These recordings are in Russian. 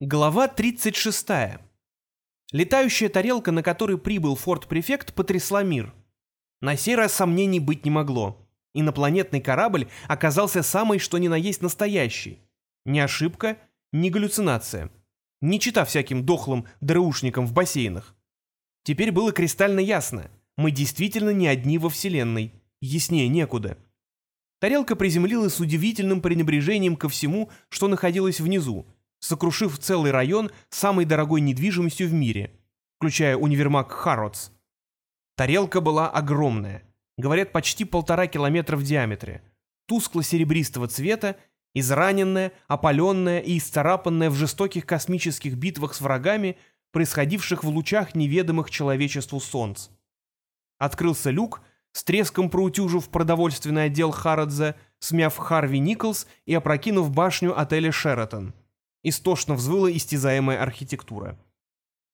Глава 36. Летающая тарелка, на которой прибыл форт-префект, потрясла мир. На сей раз сомнений быть не могло. Инопланетный корабль оказался самый что ни на есть настоящий. Ни ошибка, ни галлюцинация. Не чита всяким дохлым ДРУшникам в бассейнах. Теперь было кристально ясно. Мы действительно не одни во Вселенной. Яснее некуда. Тарелка приземлилась с удивительным пренебрежением ко всему, что находилось внизу, сокрушив целый район самой дорогой недвижимостью в мире, включая универмаг Харротс. Тарелка была огромная, говорят, почти полтора километра в диаметре, тускло-серебристого цвета, израненная, опаленная и исцарапанная в жестоких космических битвах с врагами, происходивших в лучах неведомых человечеству солнц. Открылся люк, с треском проутюжив продовольственный отдел Харродза, смяв Харви Николс и опрокинув башню отеля «Шератон». Истошно взвыла истязаемая архитектура.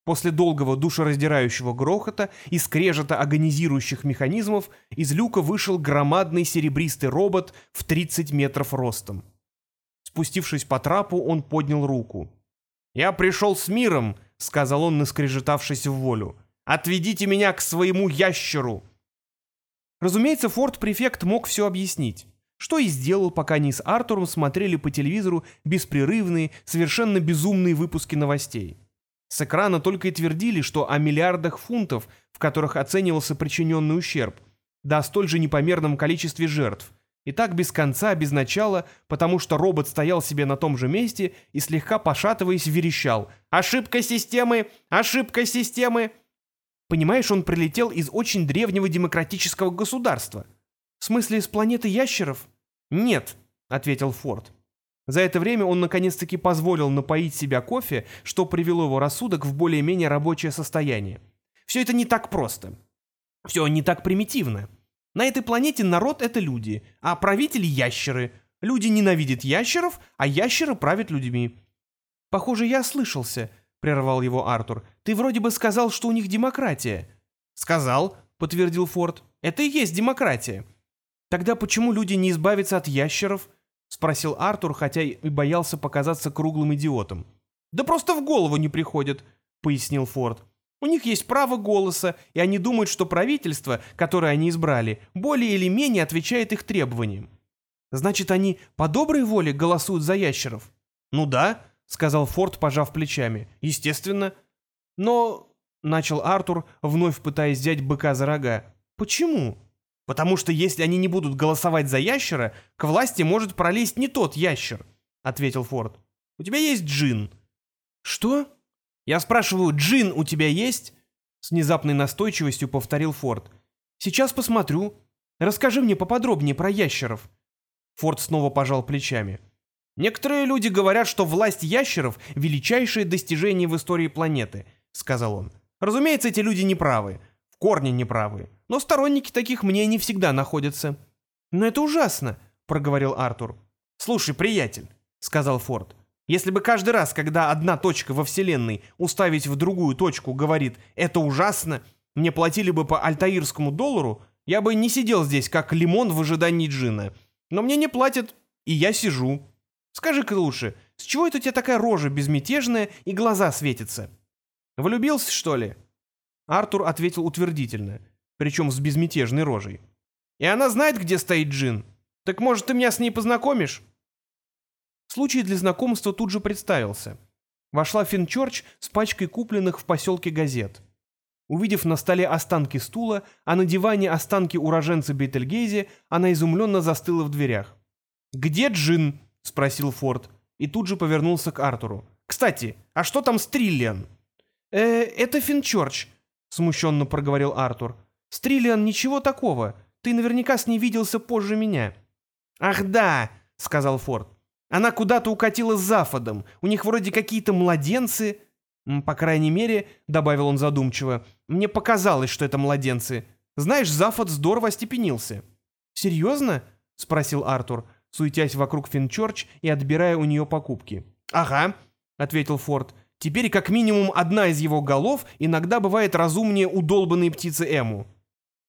После долгого душераздирающего грохота и скрежета агонизирующих механизмов из люка вышел громадный серебристый робот в 30 метров ростом. Спустившись по трапу, он поднял руку. «Я пришел с миром», — сказал он, наскрежетавшись в волю. «Отведите меня к своему ящеру!» Разумеется, форт-префект мог все объяснить что и сделал, пока они с Артуром смотрели по телевизору беспрерывные, совершенно безумные выпуски новостей. С экрана только и твердили, что о миллиардах фунтов, в которых оценивался причиненный ущерб, да о столь же непомерном количестве жертв. И так без конца, без начала, потому что робот стоял себе на том же месте и слегка пошатываясь верещал «Ошибка системы! Ошибка системы!» Понимаешь, он прилетел из очень древнего демократического государства. В смысле, из планеты ящеров? «Нет», — ответил Форд. За это время он наконец-таки позволил напоить себя кофе, что привело его рассудок в более-менее рабочее состояние. Все это не так просто. Все не так примитивно. На этой планете народ — это люди, а правители — ящеры. Люди ненавидят ящеров, а ящеры правят людьми. «Похоже, я слышался», — прервал его Артур. «Ты вроде бы сказал, что у них демократия». «Сказал», — подтвердил Форд. «Это и есть демократия. «Тогда почему люди не избавятся от ящеров?» — спросил Артур, хотя и боялся показаться круглым идиотом. «Да просто в голову не приходит», — пояснил Форд. «У них есть право голоса, и они думают, что правительство, которое они избрали, более или менее отвечает их требованиям. Значит, они по доброй воле голосуют за ящеров?» «Ну да», — сказал Форд, пожав плечами. «Естественно». «Но...» — начал Артур, вновь пытаясь взять быка за рога. «Почему?» Потому что если они не будут голосовать за ящера, к власти может пролезть не тот ящер, — ответил Форд. У тебя есть джин. Что? Я спрашиваю, джин у тебя есть? С внезапной настойчивостью повторил Форд. Сейчас посмотрю. Расскажи мне поподробнее про ящеров. Форд снова пожал плечами. Некоторые люди говорят, что власть ящеров — величайшее достижение в истории планеты, — сказал он. Разумеется, эти люди неправы корне неправы. Но сторонники таких мнений всегда находятся. «Но это ужасно», — проговорил Артур. «Слушай, приятель», — сказал Форд, — «если бы каждый раз, когда одна точка во Вселенной уставить в другую точку говорит «это ужасно», мне платили бы по альтаирскому доллару, я бы не сидел здесь, как лимон в ожидании джина. Но мне не платят, и я сижу. Скажи-ка лучше, с чего это у тебя такая рожа безмятежная и глаза светятся? Влюбился, что ли?» Артур ответил утвердительно, причем с безмятежной рожей. «И она знает, где стоит Джин? Так может, ты меня с ней познакомишь?» Случай для знакомства тут же представился. Вошла Финчорч с пачкой купленных в поселке газет. Увидев на столе останки стула, а на диване останки уроженца Бетельгейзе, она изумленно застыла в дверях. «Где Джин?» — спросил Форд, и тут же повернулся к Артуру. «Кстати, а что там с Триллиан?» «Э, это Финчорч», смущенно проговорил Артур. «Стриллиан ничего такого. Ты наверняка с ней виделся позже меня». «Ах да!» — сказал Форд. «Она куда-то укатила с Зафодом. У них вроде какие-то младенцы...» «По крайней мере», — добавил он задумчиво, — «мне показалось, что это младенцы. Знаешь, Зафод здорово остепенился». «Серьезно?» — спросил Артур, суетясь вокруг Финчорч и отбирая у нее покупки. «Ага», — ответил Форд. Теперь как минимум одна из его голов иногда бывает разумнее удолбанной птицы Эму.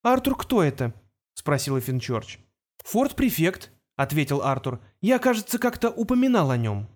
«Артур, кто это?» — спросила Финчорч. «Форт-префект», — ответил Артур. «Я, кажется, как-то упоминал о нем».